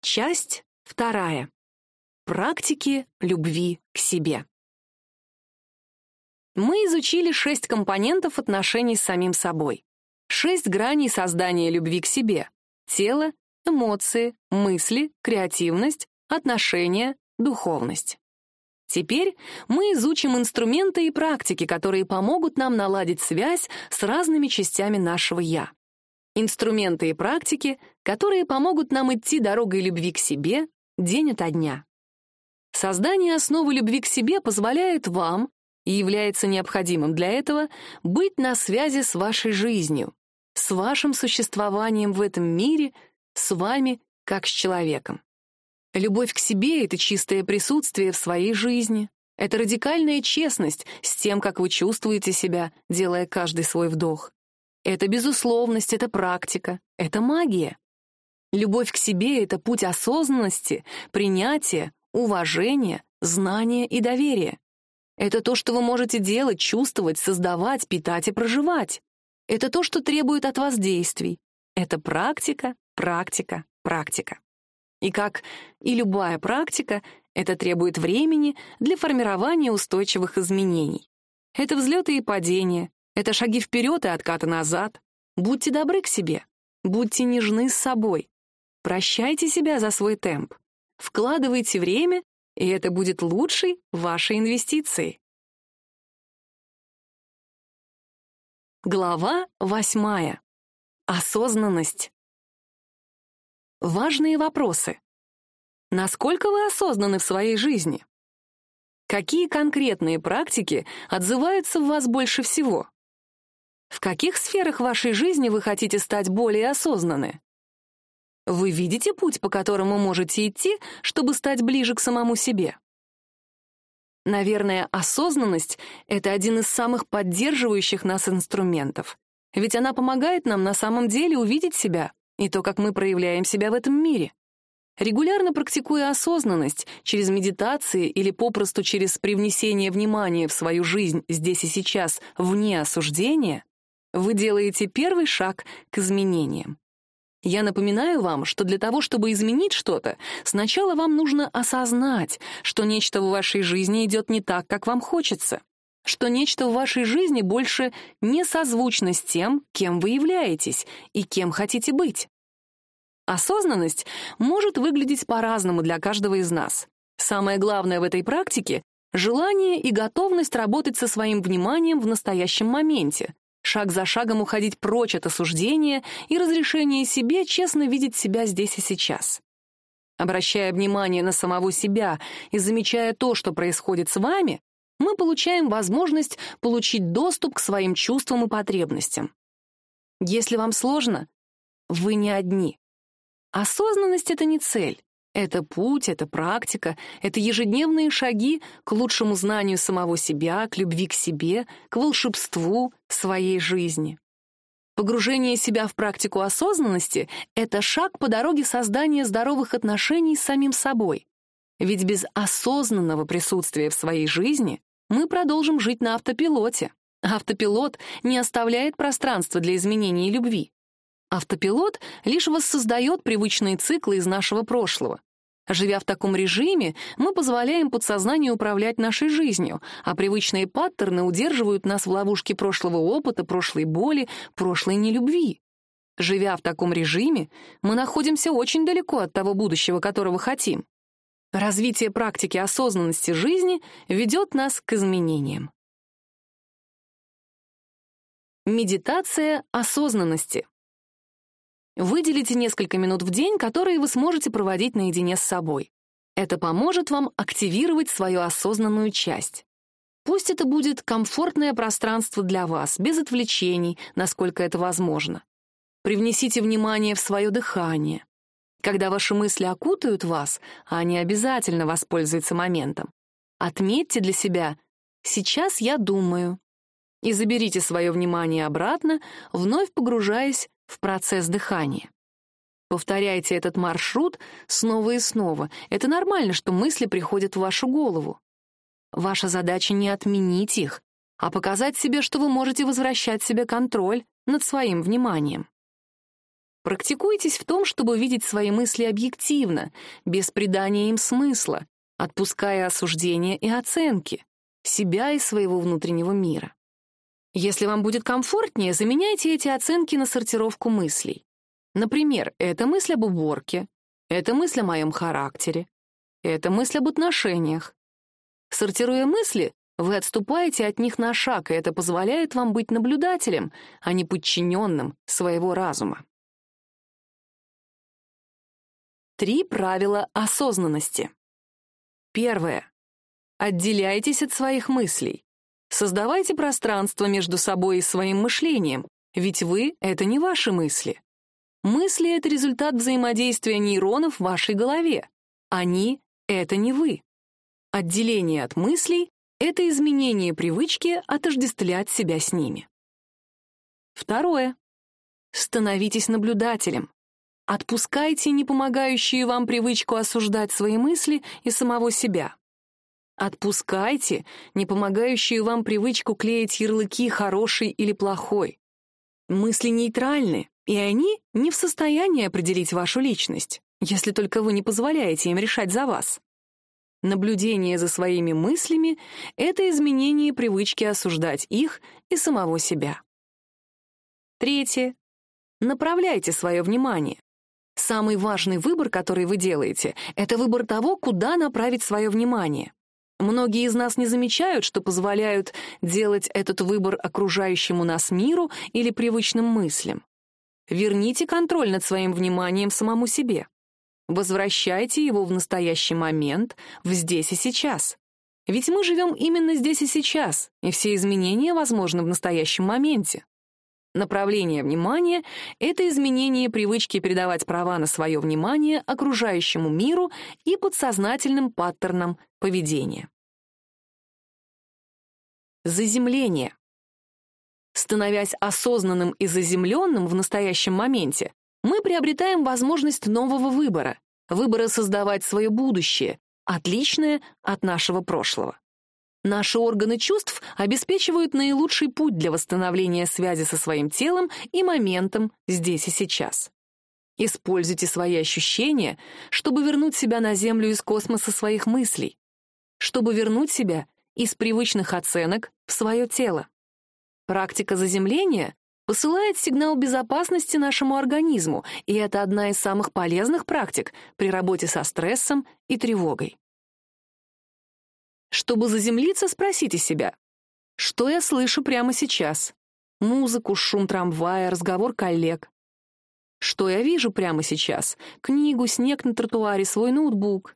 Часть вторая. Практики любви к себе. Мы изучили шесть компонентов отношений с самим собой. Шесть граней создания любви к себе. Тело, эмоции, мысли, креативность, отношения, духовность. Теперь мы изучим инструменты и практики, которые помогут нам наладить связь с разными частями нашего «я». Инструменты и практики, которые помогут нам идти дорогой любви к себе день ото дня. Создание основы любви к себе позволяет вам, и является необходимым для этого, быть на связи с вашей жизнью, с вашим существованием в этом мире, с вами как с человеком. Любовь к себе — это чистое присутствие в своей жизни. Это радикальная честность с тем, как вы чувствуете себя, делая каждый свой вдох. Это безусловность, это практика, это магия. Любовь к себе — это путь осознанности, принятия, уважения, знания и доверия. Это то, что вы можете делать, чувствовать, создавать, питать и проживать. Это то, что требует от вас действий. Это практика, практика, практика. И как и любая практика, это требует времени для формирования устойчивых изменений. Это взлеты и падения, это шаги вперед и откаты назад. Будьте добры к себе. Будьте нежны с собой. Прощайте себя за свой темп. Вкладывайте время, и это будет лучшей вашей инвестицией. Глава восьмая. Осознанность. Важные вопросы. Насколько вы осознаны в своей жизни? Какие конкретные практики отзываются в вас больше всего? В каких сферах вашей жизни вы хотите стать более осознанны? Вы видите путь, по которому можете идти, чтобы стать ближе к самому себе? Наверное, осознанность — это один из самых поддерживающих нас инструментов. Ведь она помогает нам на самом деле увидеть себя и то, как мы проявляем себя в этом мире. Регулярно практикуя осознанность через медитации или попросту через привнесение внимания в свою жизнь здесь и сейчас вне осуждения, вы делаете первый шаг к изменениям. Я напоминаю вам, что для того, чтобы изменить что-то, сначала вам нужно осознать, что нечто в вашей жизни идет не так, как вам хочется, что нечто в вашей жизни больше не созвучно с тем, кем вы являетесь и кем хотите быть. Осознанность может выглядеть по-разному для каждого из нас. Самое главное в этой практике — желание и готовность работать со своим вниманием в настоящем моменте, шаг за шагом уходить прочь от осуждения и разрешения себе честно видеть себя здесь и сейчас. Обращая внимание на самого себя и замечая то, что происходит с вами, мы получаем возможность получить доступ к своим чувствам и потребностям. Если вам сложно, вы не одни. Осознанность — это не цель. Это путь, это практика, это ежедневные шаги к лучшему знанию самого себя, к любви к себе, к волшебству своей жизни. Погружение себя в практику осознанности — это шаг по дороге создания здоровых отношений с самим собой. Ведь без осознанного присутствия в своей жизни мы продолжим жить на автопилоте. Автопилот не оставляет пространства для изменений и любви. Автопилот лишь воссоздает привычные циклы из нашего прошлого. Живя в таком режиме, мы позволяем подсознанию управлять нашей жизнью, а привычные паттерны удерживают нас в ловушке прошлого опыта, прошлой боли, прошлой нелюбви. Живя в таком режиме, мы находимся очень далеко от того будущего, которого хотим. Развитие практики осознанности жизни ведет нас к изменениям. Медитация осознанности. Выделите несколько минут в день, которые вы сможете проводить наедине с собой. Это поможет вам активировать свою осознанную часть. Пусть это будет комфортное пространство для вас, без отвлечений, насколько это возможно. Привнесите внимание в свое дыхание. Когда ваши мысли окутают вас, а они обязательно воспользуются моментом, отметьте для себя «сейчас я думаю» и заберите свое внимание обратно, вновь погружаясь в процесс дыхания. Повторяйте этот маршрут снова и снова. Это нормально, что мысли приходят в вашу голову. Ваша задача не отменить их, а показать себе, что вы можете возвращать себе контроль над своим вниманием. Практикуйтесь в том, чтобы видеть свои мысли объективно, без придания им смысла, отпуская осуждения и оценки, себя и своего внутреннего мира. Если вам будет комфортнее, заменяйте эти оценки на сортировку мыслей. Например, это мысль об уборке, это мысль о моем характере, это мысль об отношениях. Сортируя мысли, вы отступаете от них на шаг, и это позволяет вам быть наблюдателем, а не подчиненным своего разума. Три правила осознанности. Первое. Отделяйтесь от своих мыслей. Создавайте пространство между собой и своим мышлением, ведь вы — это не ваши мысли. Мысли — это результат взаимодействия нейронов в вашей голове. Они — это не вы. Отделение от мыслей — это изменение привычки отождествлять себя с ними. Второе. Становитесь наблюдателем. Отпускайте непомогающую вам привычку осуждать свои мысли и самого себя. Отпускайте непомогающую вам привычку клеить ярлыки «хороший» или «плохой». Мысли нейтральны, и они не в состоянии определить вашу личность, если только вы не позволяете им решать за вас. Наблюдение за своими мыслями — это изменение привычки осуждать их и самого себя. Третье. Направляйте свое внимание. Самый важный выбор, который вы делаете, это выбор того, куда направить свое внимание. Многие из нас не замечают, что позволяют делать этот выбор окружающему нас миру или привычным мыслям. Верните контроль над своим вниманием самому себе. Возвращайте его в настоящий момент, в здесь и сейчас. Ведь мы живем именно здесь и сейчас, и все изменения возможны в настоящем моменте. Направление внимания — это изменение привычки передавать права на свое внимание окружающему миру и подсознательным паттернам поведения. Заземление. Становясь осознанным и заземленным в настоящем моменте, мы приобретаем возможность нового выбора, выбора создавать свое будущее, отличное от нашего прошлого. Наши органы чувств обеспечивают наилучший путь для восстановления связи со своим телом и моментом здесь и сейчас. Используйте свои ощущения, чтобы вернуть себя на Землю из космоса своих мыслей, чтобы вернуть себя из привычных оценок в свое тело. Практика заземления посылает сигнал безопасности нашему организму, и это одна из самых полезных практик при работе со стрессом и тревогой. Чтобы заземлиться, спросите себя, что я слышу прямо сейчас? Музыку, шум трамвая, разговор коллег. Что я вижу прямо сейчас? Книгу, снег на тротуаре, свой ноутбук.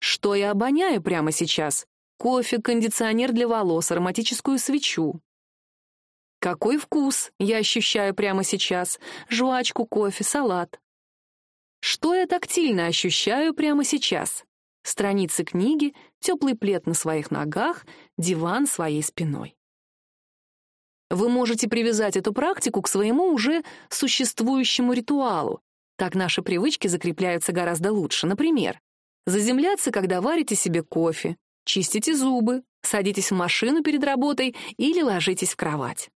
Что я обоняю прямо сейчас? Кофе, кондиционер для волос, ароматическую свечу. Какой вкус я ощущаю прямо сейчас? Жвачку, кофе, салат. Что я тактильно ощущаю прямо сейчас? Страницы книги, теплый плед на своих ногах, диван своей спиной. Вы можете привязать эту практику к своему уже существующему ритуалу. Так наши привычки закрепляются гораздо лучше. Например, заземляться, когда варите себе кофе, чистите зубы, садитесь в машину перед работой или ложитесь в кровать.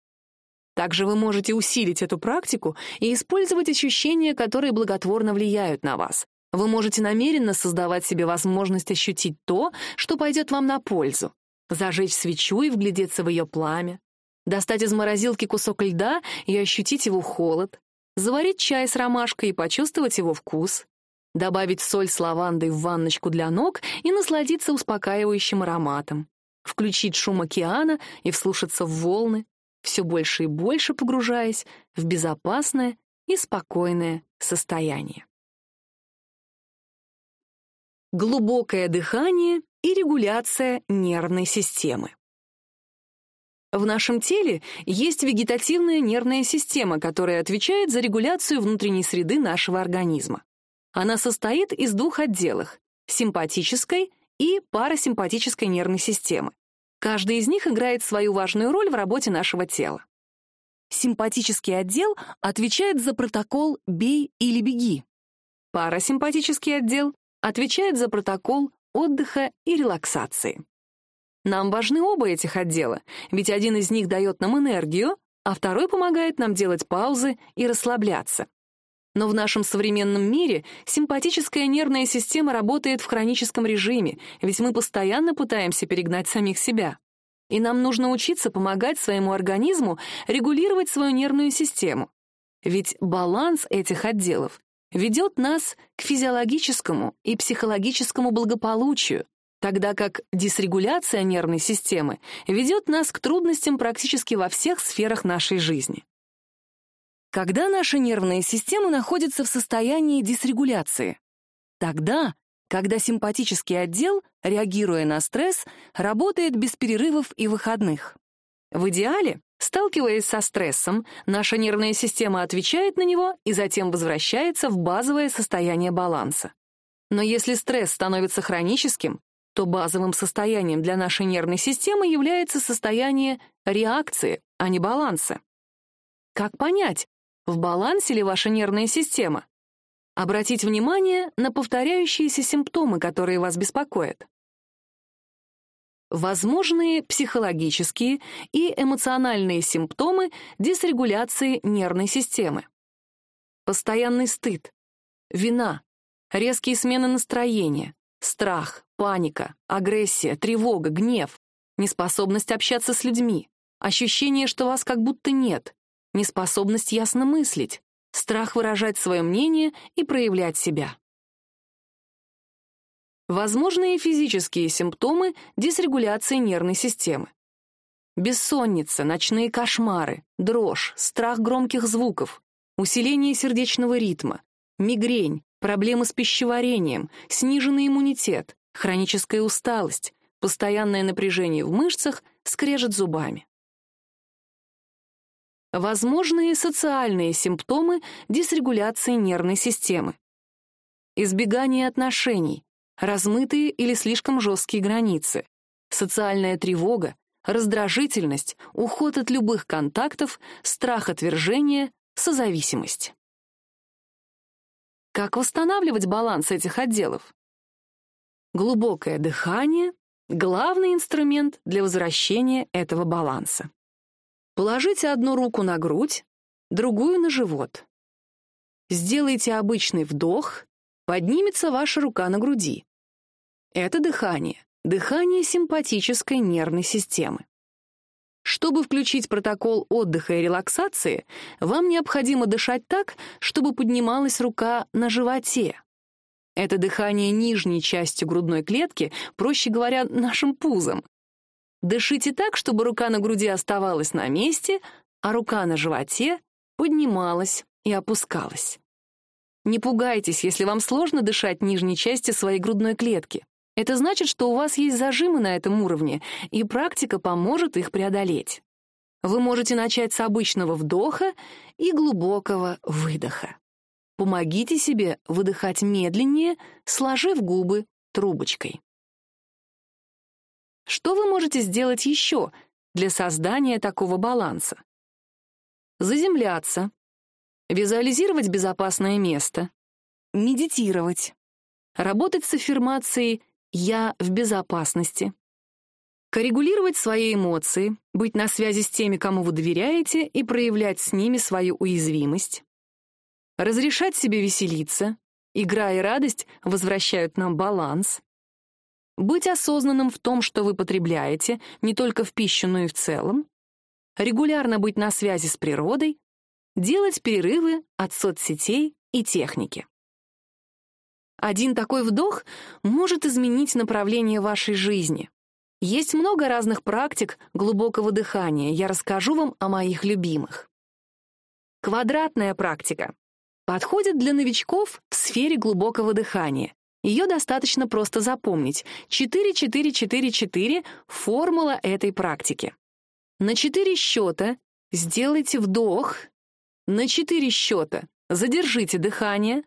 Также вы можете усилить эту практику и использовать ощущения, которые благотворно влияют на вас. Вы можете намеренно создавать себе возможность ощутить то, что пойдет вам на пользу. Зажечь свечу и вглядеться в ее пламя. Достать из морозилки кусок льда и ощутить его холод. Заварить чай с ромашкой и почувствовать его вкус. Добавить соль с лавандой в ванночку для ног и насладиться успокаивающим ароматом. Включить шум океана и вслушаться в волны, все больше и больше погружаясь в безопасное и спокойное состояние глубокое дыхание и регуляция нервной системы. В нашем теле есть вегетативная нервная система, которая отвечает за регуляцию внутренней среды нашего организма. Она состоит из двух отделов — симпатической и парасимпатической нервной системы. Каждый из них играет свою важную роль в работе нашего тела. Симпатический отдел отвечает за протокол «бей или беги». Парасимпатический отдел отвечает за протокол отдыха и релаксации. Нам важны оба этих отдела, ведь один из них дает нам энергию, а второй помогает нам делать паузы и расслабляться. Но в нашем современном мире симпатическая нервная система работает в хроническом режиме, ведь мы постоянно пытаемся перегнать самих себя. И нам нужно учиться помогать своему организму регулировать свою нервную систему. Ведь баланс этих отделов ведет нас к физиологическому и психологическому благополучию, тогда как дисрегуляция нервной системы ведет нас к трудностям практически во всех сферах нашей жизни. Когда наша нервная система находится в состоянии дисрегуляции? Тогда, когда симпатический отдел, реагируя на стресс, работает без перерывов и выходных. В идеале, сталкиваясь со стрессом, наша нервная система отвечает на него и затем возвращается в базовое состояние баланса. Но если стресс становится хроническим, то базовым состоянием для нашей нервной системы является состояние реакции, а не баланса. Как понять, в балансе ли ваша нервная система? Обратить внимание на повторяющиеся симптомы, которые вас беспокоят. Возможные психологические и эмоциональные симптомы дисрегуляции нервной системы. Постоянный стыд, вина, резкие смены настроения, страх, паника, агрессия, тревога, гнев, неспособность общаться с людьми, ощущение, что вас как будто нет, неспособность ясно мыслить, страх выражать свое мнение и проявлять себя. Возможные физические симптомы дисрегуляции нервной системы. Бессонница, ночные кошмары, дрожь, страх громких звуков, усиление сердечного ритма, мигрень, проблемы с пищеварением, сниженный иммунитет, хроническая усталость, постоянное напряжение в мышцах, скрежет зубами. Возможные социальные симптомы дисрегуляции нервной системы. Избегание отношений, размытые или слишком жесткие границы, социальная тревога, раздражительность, уход от любых контактов, страх отвержения, созависимость. Как восстанавливать баланс этих отделов? Глубокое дыхание — главный инструмент для возвращения этого баланса. Положите одну руку на грудь, другую на живот. Сделайте обычный вдох, поднимется ваша рука на груди. Это дыхание, дыхание симпатической нервной системы. Чтобы включить протокол отдыха и релаксации, вам необходимо дышать так, чтобы поднималась рука на животе. Это дыхание нижней части грудной клетки, проще говоря, нашим пузом. Дышите так, чтобы рука на груди оставалась на месте, а рука на животе поднималась и опускалась. Не пугайтесь, если вам сложно дышать нижней части своей грудной клетки. Это значит, что у вас есть зажимы на этом уровне, и практика поможет их преодолеть. Вы можете начать с обычного вдоха и глубокого выдоха. Помогите себе выдыхать медленнее, сложив губы трубочкой. Что вы можете сделать еще для создания такого баланса? Заземляться, визуализировать безопасное место, медитировать, работать с аффирмацией «я в безопасности», коррегулировать свои эмоции, быть на связи с теми, кому вы доверяете, и проявлять с ними свою уязвимость, разрешать себе веселиться, игра и радость возвращают нам баланс, быть осознанным в том, что вы потребляете, не только в пищу, но и в целом, регулярно быть на связи с природой, делать перерывы от соцсетей и техники. Один такой вдох может изменить направление вашей жизни. Есть много разных практик глубокого дыхания, я расскажу вам о моих любимых. Квадратная практика подходит для новичков в сфере глубокого дыхания. Ее достаточно просто запомнить. 4-4-4-4 — формула этой практики. На 4 счета сделайте вдох, на 4 счета задержите дыхание,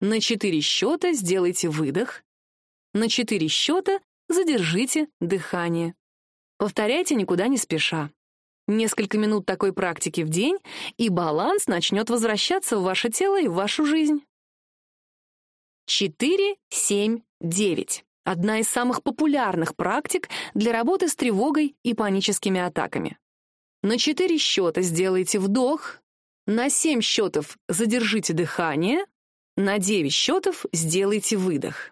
на 4 счета сделайте выдох, на 4 счета задержите дыхание. Повторяйте никуда не спеша. Несколько минут такой практики в день, и баланс начнет возвращаться в ваше тело и в вашу жизнь. 4-7-9. Одна из самых популярных практик для работы с тревогой и паническими атаками. На 4 счета сделайте вдох, На 7 счетов задержите дыхание, на 9 счетов сделайте выдох.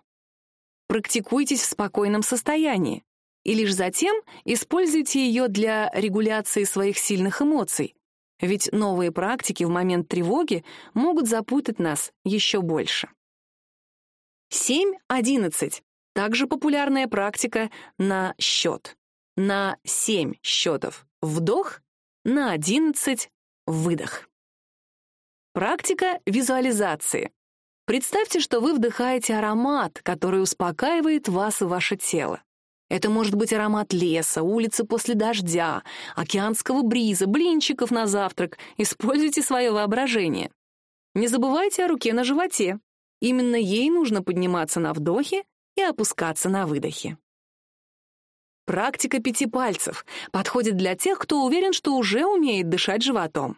Практикуйтесь в спокойном состоянии и лишь затем используйте ее для регуляции своих сильных эмоций, ведь новые практики в момент тревоги могут запутать нас еще больше. 7-11 — также популярная практика на счет. На 7 счетов вдох, на 11 выдох. Практика визуализации. Представьте, что вы вдыхаете аромат, который успокаивает вас и ваше тело. Это может быть аромат леса, улицы после дождя, океанского бриза, блинчиков на завтрак. Используйте свое воображение. Не забывайте о руке на животе. Именно ей нужно подниматься на вдохе и опускаться на выдохе. Практика пяти пальцев подходит для тех, кто уверен, что уже умеет дышать животом.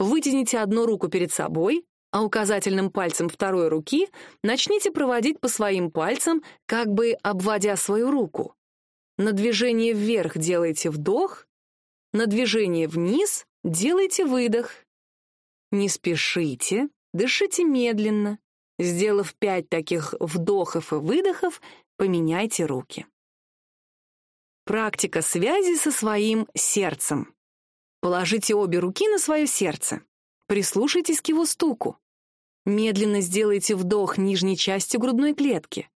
Вытяните одну руку перед собой, а указательным пальцем второй руки начните проводить по своим пальцам, как бы обводя свою руку. На движение вверх делайте вдох, на движение вниз делайте выдох. Не спешите, дышите медленно. Сделав пять таких вдохов и выдохов, поменяйте руки. Практика связи со своим сердцем. Положите обе руки на свое сердце. Прислушайтесь к его стуку. Медленно сделайте вдох нижней частью грудной клетки.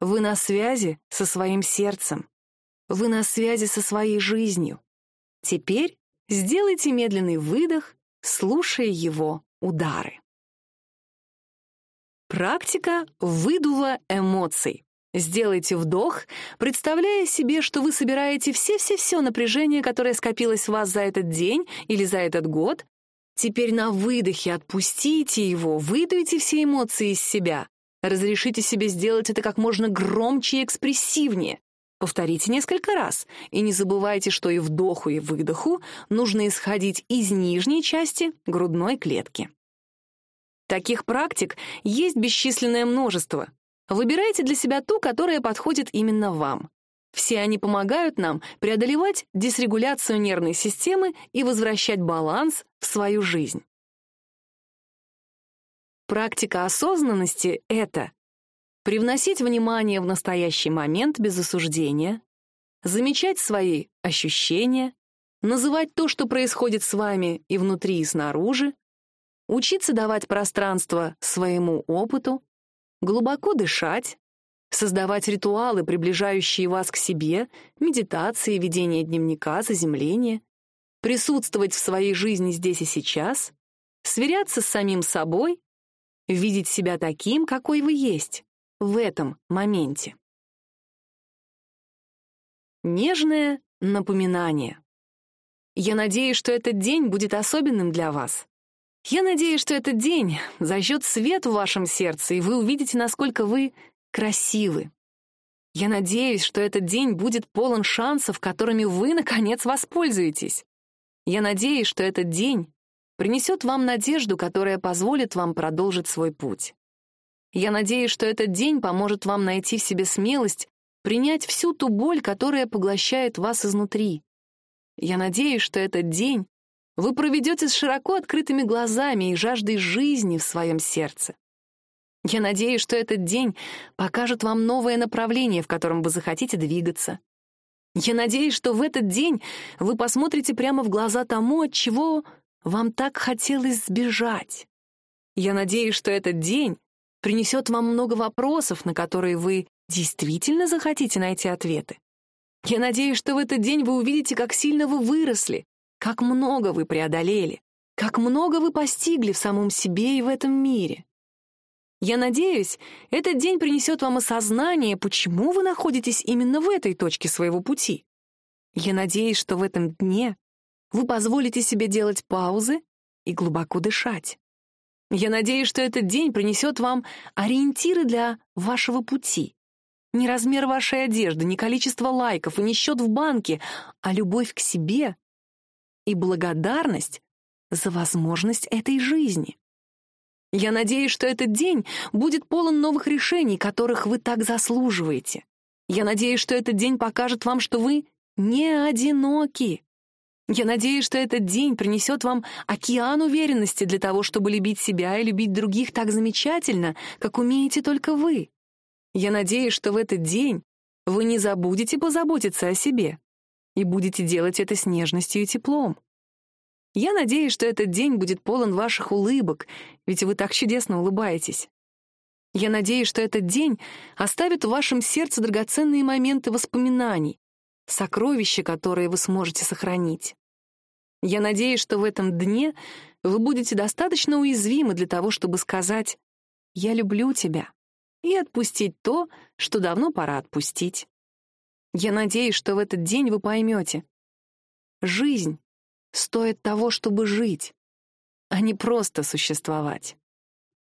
Вы на связи со своим сердцем. Вы на связи со своей жизнью. Теперь сделайте медленный выдох, слушая его удары. Практика выдува эмоций. Сделайте вдох, представляя себе, что вы собираете все-все-все напряжение, которое скопилось в вас за этот день или за этот год, Теперь на выдохе отпустите его, выдуйте все эмоции из себя. Разрешите себе сделать это как можно громче и экспрессивнее. Повторите несколько раз, и не забывайте, что и вдоху, и выдоху нужно исходить из нижней части грудной клетки. Таких практик есть бесчисленное множество. Выбирайте для себя ту, которая подходит именно вам. Все они помогают нам преодолевать дисрегуляцию нервной системы и возвращать баланс в свою жизнь. Практика осознанности — это привносить внимание в настоящий момент без осуждения, замечать свои ощущения, называть то, что происходит с вами и внутри, и снаружи, учиться давать пространство своему опыту, глубоко дышать, создавать ритуалы, приближающие вас к себе, медитации, ведение дневника, заземление, присутствовать в своей жизни здесь и сейчас, сверяться с самим собой, видеть себя таким, какой вы есть, в этом моменте. Нежное напоминание. Я надеюсь, что этот день будет особенным для вас. Я надеюсь, что этот день зажжет свет в вашем сердце, и вы увидите, насколько вы красивы. Я надеюсь, что этот день будет полон шансов, которыми вы, наконец, воспользуетесь. Я надеюсь, что этот день принесет вам надежду, которая позволит вам продолжить свой путь. Я надеюсь, что этот день поможет вам найти в себе смелость принять всю ту боль, которая поглощает вас изнутри. Я надеюсь, что этот день вы проведете с широко открытыми глазами и жаждой жизни в своем сердце. Я надеюсь, что этот день покажет вам новое направление, в котором вы захотите двигаться. Я надеюсь, что в этот день вы посмотрите прямо в глаза тому, от чего вам так хотелось сбежать. Я надеюсь, что этот день принесет вам много вопросов, на которые вы действительно захотите найти ответы. Я надеюсь, что в этот день вы увидите, как сильно вы выросли, как много вы преодолели, как много вы постигли в самом себе и в этом мире. Я надеюсь, этот день принесет вам осознание, почему вы находитесь именно в этой точке своего пути. Я надеюсь, что в этом дне вы позволите себе делать паузы и глубоко дышать. Я надеюсь, что этот день принесет вам ориентиры для вашего пути. Не размер вашей одежды, не количество лайков и не счет в банке, а любовь к себе и благодарность за возможность этой жизни. Я надеюсь, что этот день будет полон новых решений, которых вы так заслуживаете. Я надеюсь, что этот день покажет вам, что вы не одиноки. Я надеюсь, что этот день принесет вам океан уверенности для того, чтобы любить себя и любить других так замечательно, как умеете только вы. Я надеюсь, что в этот день вы не забудете позаботиться о себе и будете делать это с нежностью и теплом. Я надеюсь, что этот день будет полон ваших улыбок, ведь вы так чудесно улыбаетесь. Я надеюсь, что этот день оставит в вашем сердце драгоценные моменты воспоминаний, сокровища, которые вы сможете сохранить. Я надеюсь, что в этом дне вы будете достаточно уязвимы для того, чтобы сказать «Я люблю тебя» и отпустить то, что давно пора отпустить. Я надеюсь, что в этот день вы поймете. Жизнь стоит того, чтобы жить, а не просто существовать.